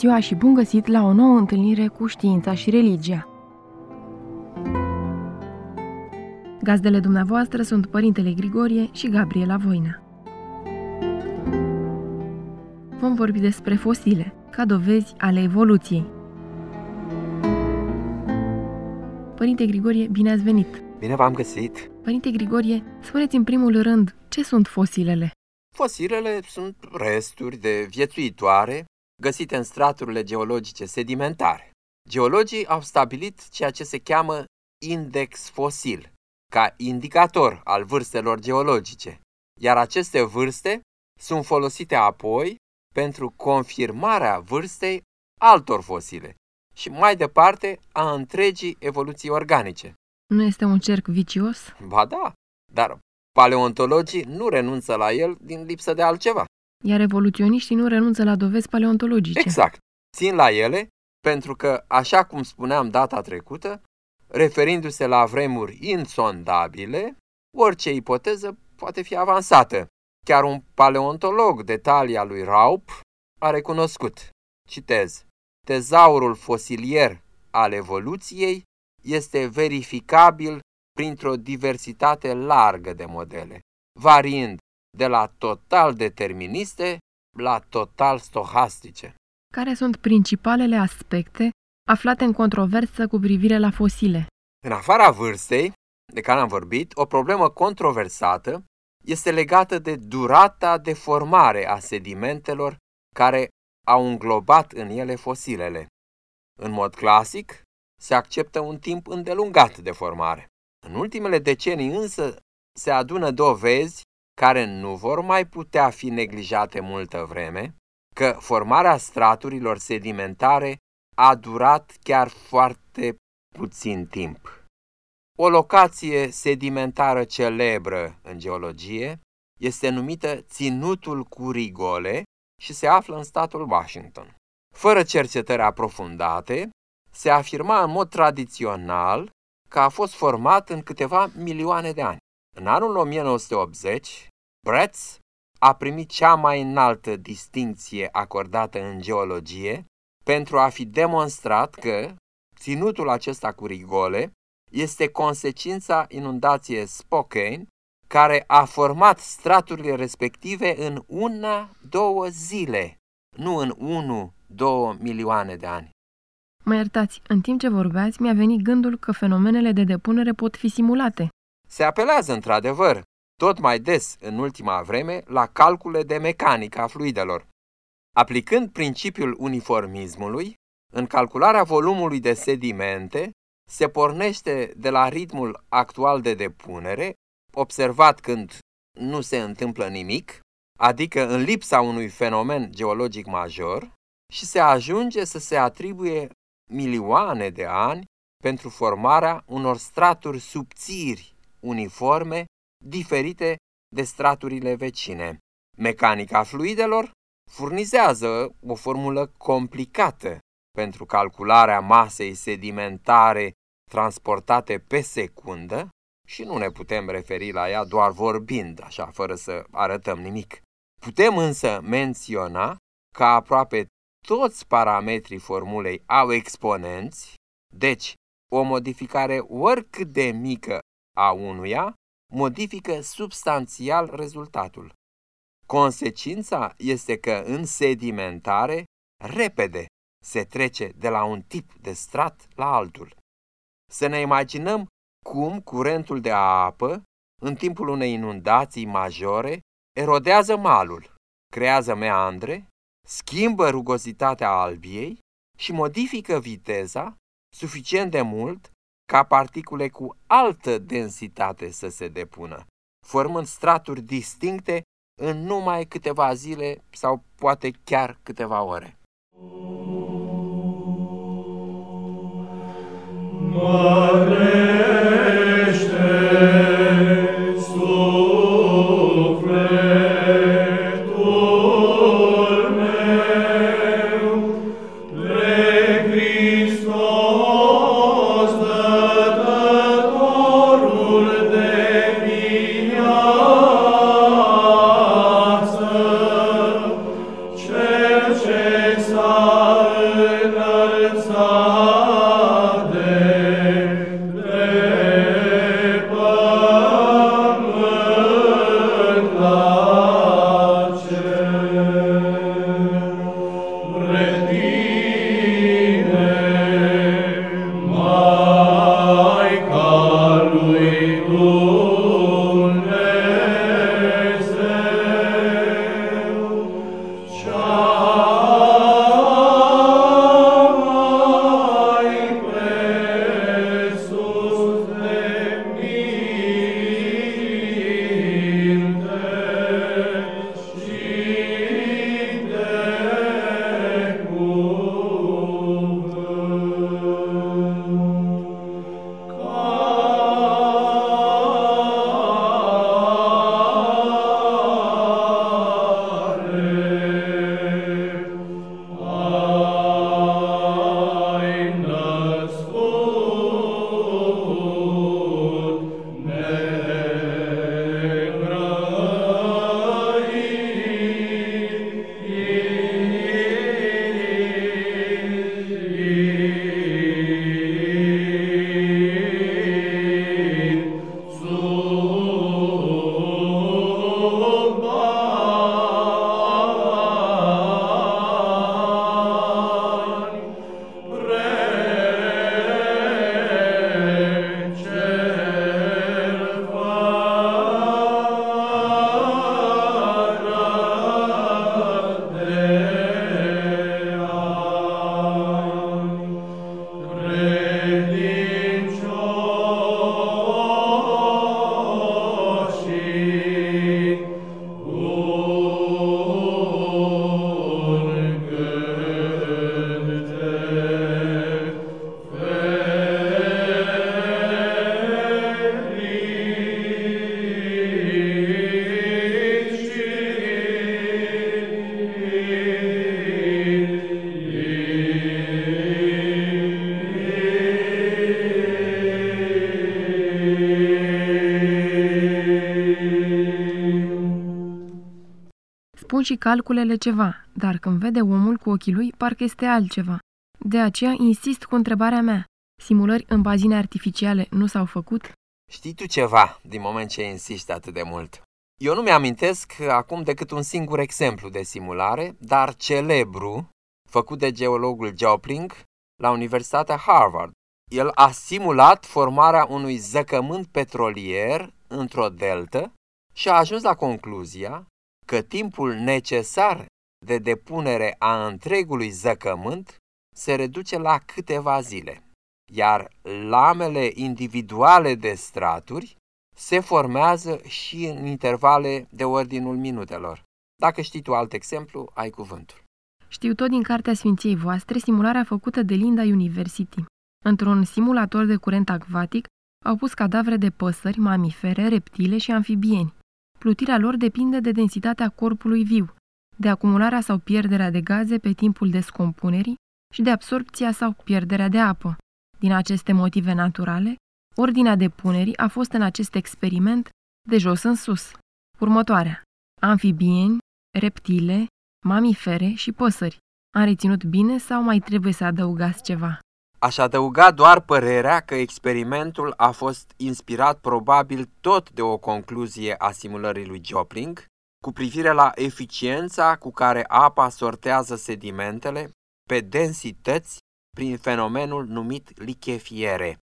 ziua și bun găsit la o nouă întâlnire cu știința și religia. Gazdele dumneavoastră sunt Părintele Grigorie și Gabriela Voina. Vom vorbi despre fosile, ca dovezi ale evoluției. Părinte Grigorie, bine ați venit! Bine v-am găsit! Părinte Grigorie, spuneți în primul rând ce sunt fosilele? Fosilele sunt resturi de viețuitoare găsite în straturile geologice sedimentare. Geologii au stabilit ceea ce se cheamă index fosil, ca indicator al vârstelor geologice, iar aceste vârste sunt folosite apoi pentru confirmarea vârstei altor fosile și mai departe a întregii evoluții organice. Nu este un cerc vicios? Ba da, dar paleontologii nu renunță la el din lipsă de altceva. Iar evoluționiștii nu renunță la dovezi paleontologice. Exact. Țin la ele pentru că, așa cum spuneam data trecută, referindu-se la vremuri insondabile, orice ipoteză poate fi avansată. Chiar un paleontolog de talia lui Raup a recunoscut, citez, tezaurul fosilier al evoluției este verificabil printr-o diversitate largă de modele, variind de la total deterministe la total stohastice. Care sunt principalele aspecte aflate în controversă cu privire la fosile? În afara vârstei, de care am vorbit, o problemă controversată este legată de durata de formare a sedimentelor care au înglobat în ele fosilele. În mod clasic, se acceptă un timp îndelungat de formare. În ultimele decenii însă se adună dovezi care nu vor mai putea fi neglijate multă vreme, că formarea straturilor sedimentare a durat chiar foarte puțin timp. O locație sedimentară celebră în geologie este numită Ținutul Curigole și se află în statul Washington. Fără cercetări aprofundate, se afirma în mod tradițional că a fost format în câteva milioane de ani. În anul 1980, Bretz a primit cea mai înaltă distinție acordată în geologie pentru a fi demonstrat că ținutul acesta cu rigole este consecința inundației Spokane, care a format straturile respective în una, două zile, nu în unu, două milioane de ani. Mă iertați, în timp ce vorbeați, mi-a venit gândul că fenomenele de depunere pot fi simulate. Se apelează într-adevăr tot mai des în ultima vreme la calcule de mecanică a fluidelor. Aplicând principiul uniformismului, în calcularea volumului de sedimente, se pornește de la ritmul actual de depunere, observat când nu se întâmplă nimic, adică în lipsa unui fenomen geologic major, și se ajunge să se atribuie milioane de ani pentru formarea unor straturi subțiri, uniforme diferite de straturile vecine. Mecanica fluidelor furnizează o formulă complicată pentru calcularea masei sedimentare transportate pe secundă și nu ne putem referi la ea doar vorbind, așa, fără să arătăm nimic. Putem însă menționa că aproape toți parametrii formulei au exponenți, deci o modificare oricât de mică a unuia modifică substanțial rezultatul. Consecința este că în sedimentare, repede se trece de la un tip de strat la altul. Să ne imaginăm cum curentul de apă, în timpul unei inundații majore, erodează malul, creează meandre, schimbă rugozitatea albiei și modifică viteza suficient de mult ca particule cu altă densitate să se depună, formând straturi distincte în numai câteva zile sau poate chiar câteva ore. Spun și calculele ceva, dar când vede omul cu ochii lui, parcă este altceva. De aceea insist cu întrebarea mea. Simulări în bazine artificiale nu s-au făcut? Știi tu ceva din moment ce insisti atât de mult? Eu nu mi-amintesc acum decât un singur exemplu de simulare, dar celebru, făcut de geologul Jopling la Universitatea Harvard. El a simulat formarea unui zăcământ petrolier într-o deltă și a ajuns la concluzia că timpul necesar de depunere a întregului zăcământ se reduce la câteva zile, iar lamele individuale de straturi se formează și în intervale de ordinul minutelor. Dacă știi tu alt exemplu, ai cuvântul. Știu tot din cartea Sfinției voastre simularea făcută de Linda University. Într-un simulator de curent acvatic au pus cadavre de păsări, mamifere, reptile și amfibieni. Plutirea lor depinde de densitatea corpului viu, de acumularea sau pierderea de gaze pe timpul descompunerii și de absorpția sau pierderea de apă. Din aceste motive naturale, ordinea depunerii a fost în acest experiment de jos în sus. Următoarea. Amfibieni, reptile, mamifere și păsări. Am reținut bine sau mai trebuie să adăugați ceva? Aș adăuga doar părerea că experimentul a fost inspirat probabil tot de o concluzie a simulării lui Jopling cu privire la eficiența cu care apa sortează sedimentele pe densități prin fenomenul numit lichefiere.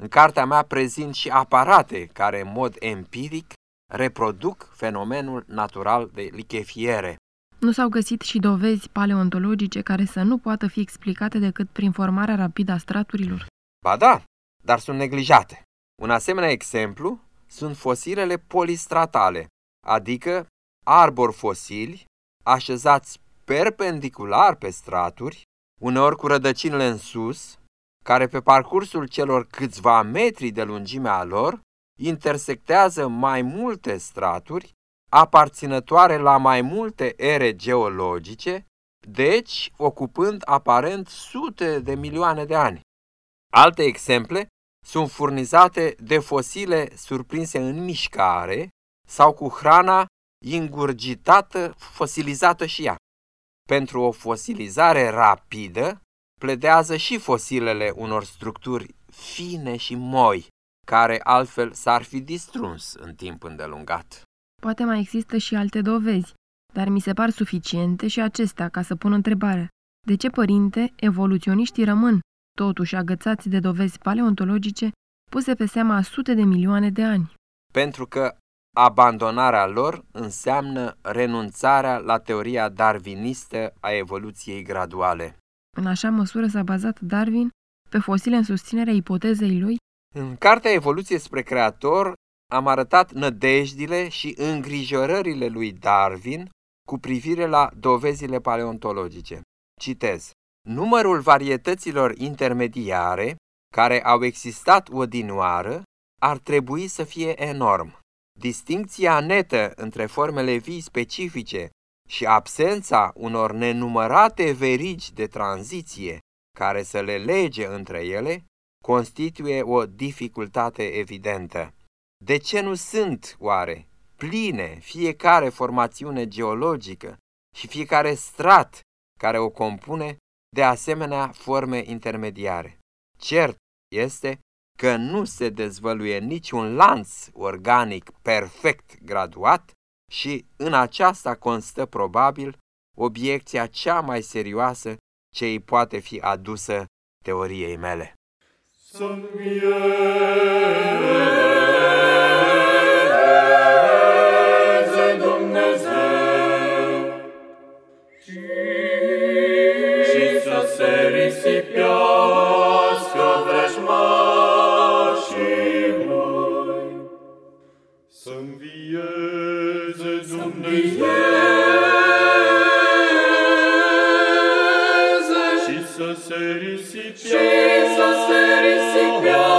În cartea mea prezint și aparate care în mod empiric reproduc fenomenul natural de lichefiere. Nu s-au găsit și dovezi paleontologice care să nu poată fi explicate decât prin formarea rapidă a straturilor? Ba da, dar sunt neglijate. Un asemenea exemplu sunt fosilele polistratale, adică arbori fosili așezați perpendicular pe straturi, uneori cu rădăcinile în sus, care pe parcursul celor câțiva metri de lungimea lor intersectează mai multe straturi aparținătoare la mai multe ere geologice, deci ocupând aparent sute de milioane de ani. Alte exemple sunt furnizate de fosile surprinse în mișcare sau cu hrana ingurgitată, fosilizată și ea. Pentru o fosilizare rapidă, pledează și fosilele unor structuri fine și moi, care altfel s-ar fi distruns în timp îndelungat. Poate mai există și alte dovezi, dar mi se par suficiente și acestea ca să pun întrebarea. De ce, părinte, evoluționiștii rămân, totuși agățați de dovezi paleontologice puse pe seama a sute de milioane de ani? Pentru că abandonarea lor înseamnă renunțarea la teoria darwinistă a evoluției graduale. În așa măsură s-a bazat Darwin pe fosile în susținerea ipotezei lui? În cartea Evoluție spre Creator am arătat nădejdile și îngrijorările lui Darwin cu privire la dovezile paleontologice. Citez. Numărul varietăților intermediare care au existat odinioară ar trebui să fie enorm. Distincția netă între formele vii specifice și absența unor nenumărate verigi de tranziție care să le lege între ele constituie o dificultate evidentă. De ce nu sunt, oare, pline fiecare formațiune geologică și fiecare strat care o compune de asemenea forme intermediare? Cert este că nu se dezvăluie niciun lanț organic perfect graduat și în aceasta constă probabil obiecția cea mai serioasă ce îi poate fi adusă teoriei mele. Să să se veselească.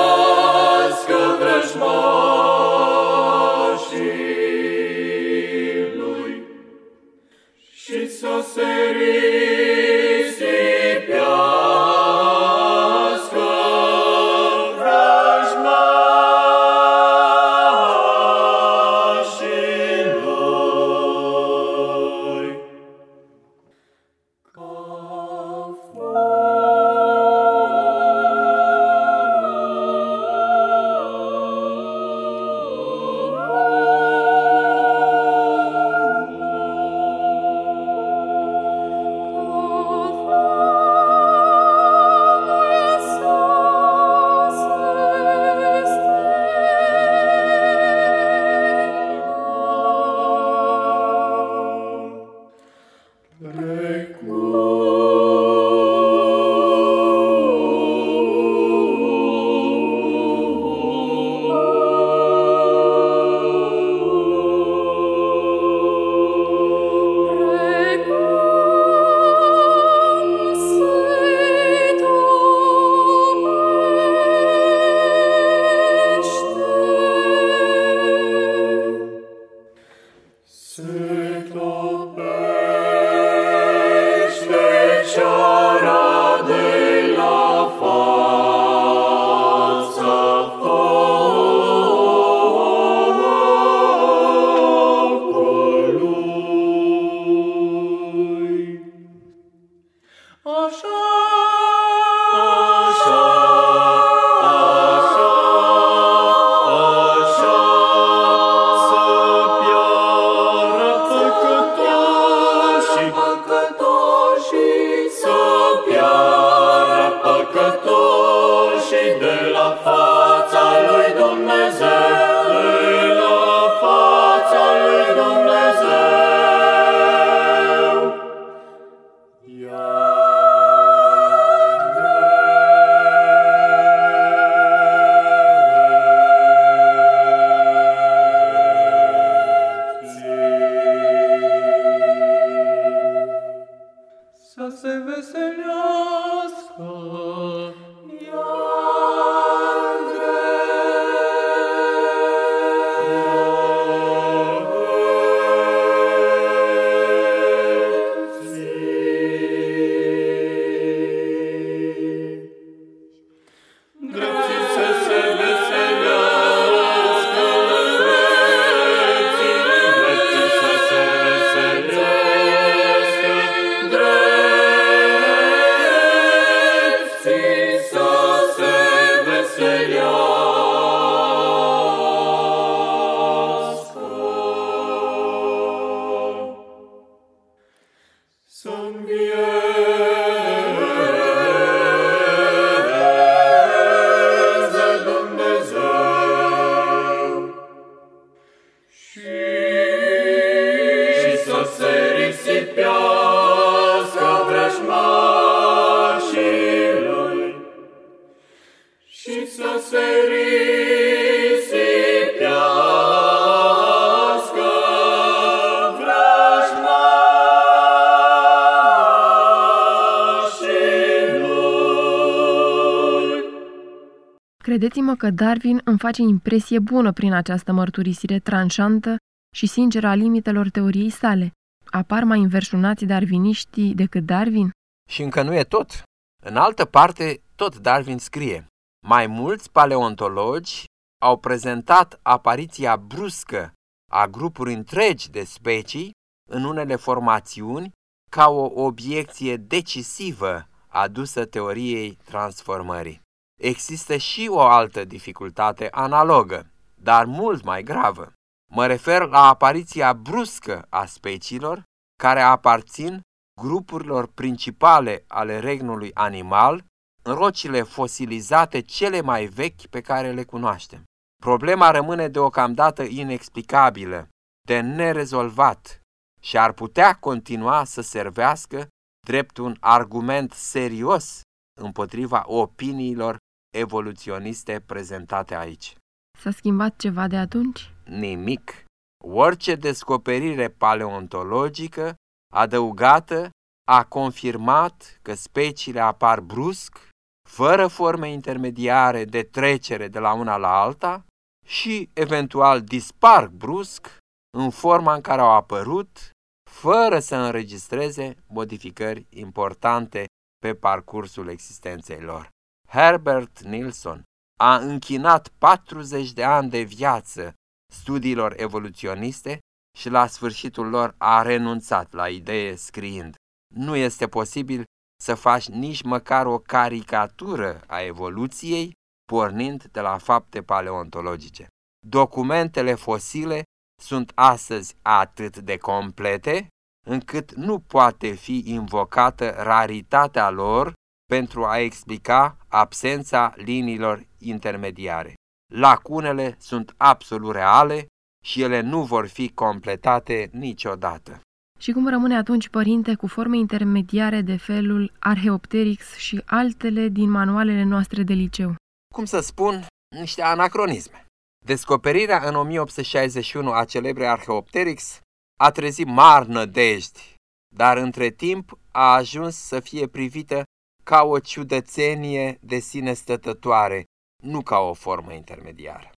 Credeți-mă că Darwin îmi face impresie bună prin această mărturisire tranșantă și sinceră a limitelor teoriei sale. Apar mai înverșunați darwiniștii decât Darwin? Și încă nu e tot. În altă parte, tot Darwin scrie. Mai mulți paleontologi au prezentat apariția bruscă a grupuri întregi de specii în unele formațiuni ca o obiecție decisivă adusă teoriei transformării. Există și o altă dificultate analogă, dar mult mai gravă. Mă refer la apariția bruscă a speciilor care aparțin grupurilor principale ale regnului animal în rocile fosilizate cele mai vechi pe care le cunoaștem. Problema rămâne deocamdată inexplicabilă, de nerezolvat și ar putea continua să servească drept un argument serios împotriva opiniilor evoluționiste prezentate aici. S-a schimbat ceva de atunci? Nimic. Orice descoperire paleontologică adăugată a confirmat că speciile apar brusc, fără forme intermediare de trecere de la una la alta și eventual dispar brusc în forma în care au apărut, fără să înregistreze modificări importante pe parcursul existenței lor. Herbert Nilsson a închinat 40 de ani de viață studiilor evoluționiste și la sfârșitul lor a renunțat la idee scriind. Nu este posibil să faci nici măcar o caricatură a evoluției pornind de la fapte paleontologice. Documentele fosile sunt astăzi atât de complete încât nu poate fi invocată raritatea lor pentru a explica absența liniilor intermediare. Lacunele sunt absolut reale și ele nu vor fi completate niciodată. Și cum rămâne atunci, părinte, cu forme intermediare de felul Arheopteryx și altele din manualele noastre de liceu? Cum să spun, niște anacronisme. Descoperirea în 1861 a celebrei Arheopteryx a trezit mari nădejdi, dar între timp a ajuns să fie privită ca o ciudățenie de sine stătătoare, nu ca o formă intermediară.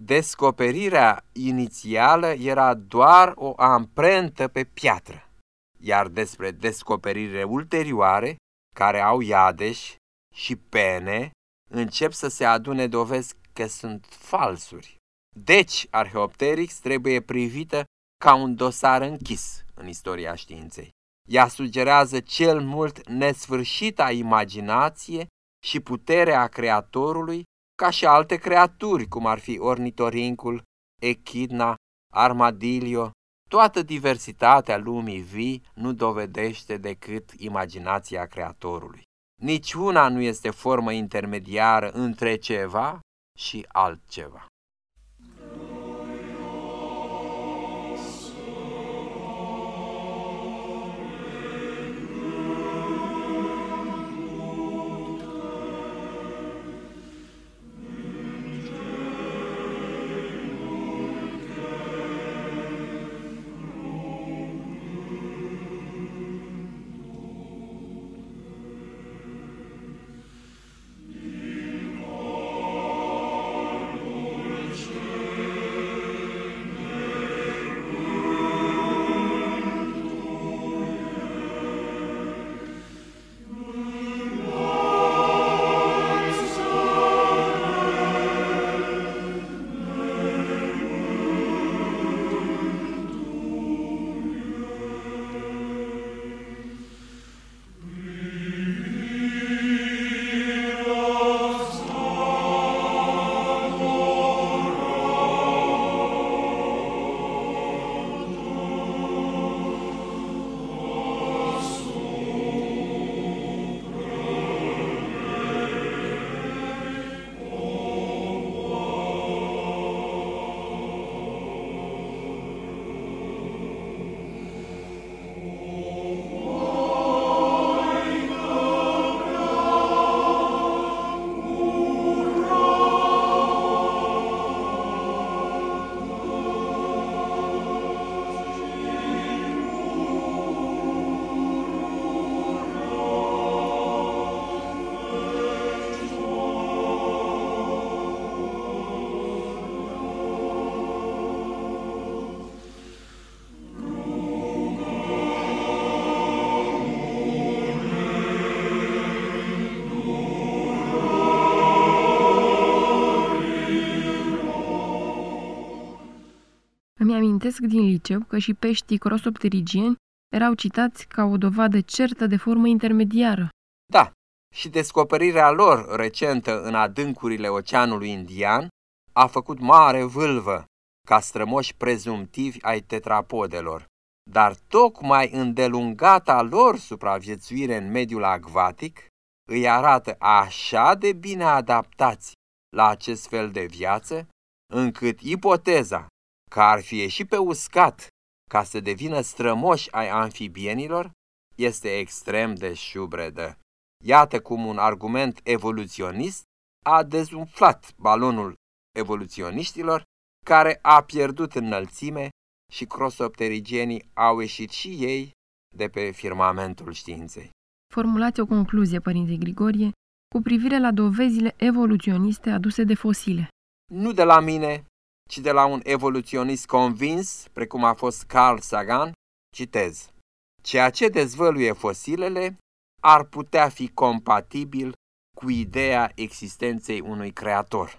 Descoperirea inițială era doar o amprentă pe piatră, iar despre descoperire ulterioare, care au iadeși și pene, încep să se adune dovezi că sunt falsuri. Deci, Arheopteryx trebuie privită ca un dosar închis în istoria științei. Ea sugerează cel mult nesfârșita imaginație și puterea creatorului ca și alte creaturi, cum ar fi ornitorincul, echidna, armadilio, toată diversitatea lumii vii nu dovedește decât imaginația creatorului. Niciuna nu este formă intermediară între ceva și altceva. Amintesc din liceu că și peștii crosopterigieni erau citați ca o dovadă certă de formă intermediară. Da, și descoperirea lor recentă în adâncurile Oceanului Indian a făcut mare vâlvă ca strămoși prezumtivi ai tetrapodelor. Dar tocmai îndelungata lor supraviețuire în mediul acvatic îi arată așa de bine adaptați la acest fel de viață, încât ipoteza că ar fi ieșit pe uscat ca să devină strămoși ai amfibienilor este extrem de șubredă. Iată cum un argument evoluționist a dezumflat balonul evoluționiștilor, care a pierdut înălțime și crosopterigenii au ieșit și ei de pe firmamentul științei. Formulați o concluzie, Părinte Grigorie, cu privire la dovezile evoluționiste aduse de fosile. Nu de la mine, ci de la un evoluționist convins, precum a fost Carl Sagan, citez. Ceea ce dezvăluie fosilele ar putea fi compatibil cu ideea existenței unui creator.